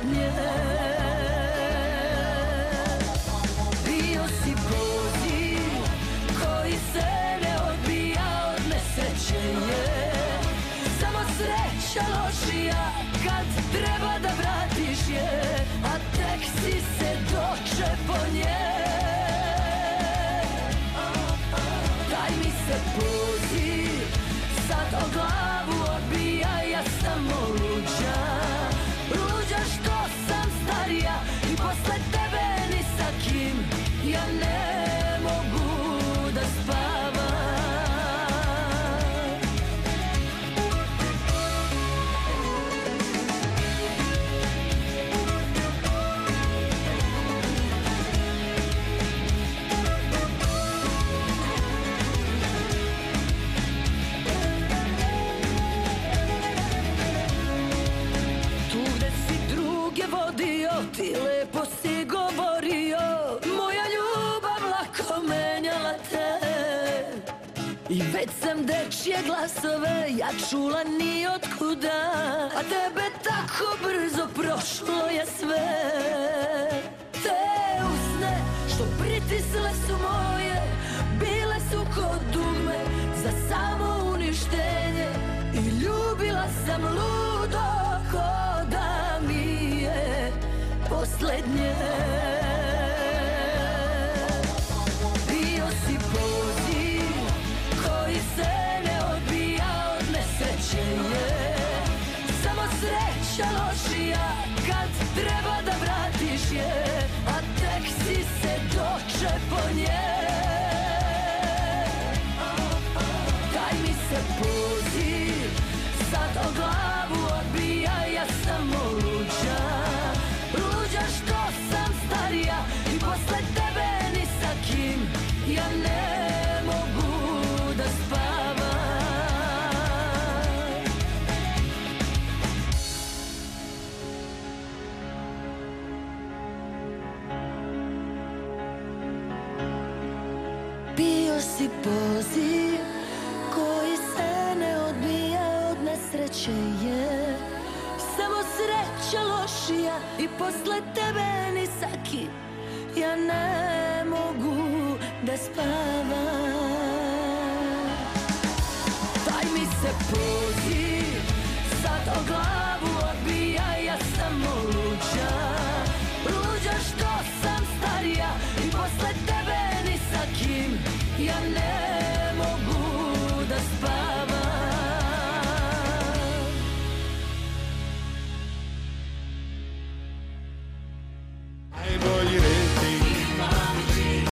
posljednje Bio si poziv koji se ne odbija od nesreće. Je Samo sreća lošija kad treba da vratiš je A tek si se dočepo nje posle tebe ni sa kim Ja ne lepo si govorio Moja ljubav lako menjala te. I već sam dečje glasove, ja čula ni otkuda A tebe tako brzo prošlo je sve. Te usne što pritisle su moje Bile su kod dugme za samo uništenje posljednje Bio si poziv koji se ne odbija od nesreće. Je Samo sreća lošija kad treba da vratiš je A tek si se dočepo nje. Daj mi se poziv si poziv koji se ne odbija od nesreće je. Samo sreća lošija i posle tebe ni sa kim Ja ne mogu da spavam. Daj mi se poziv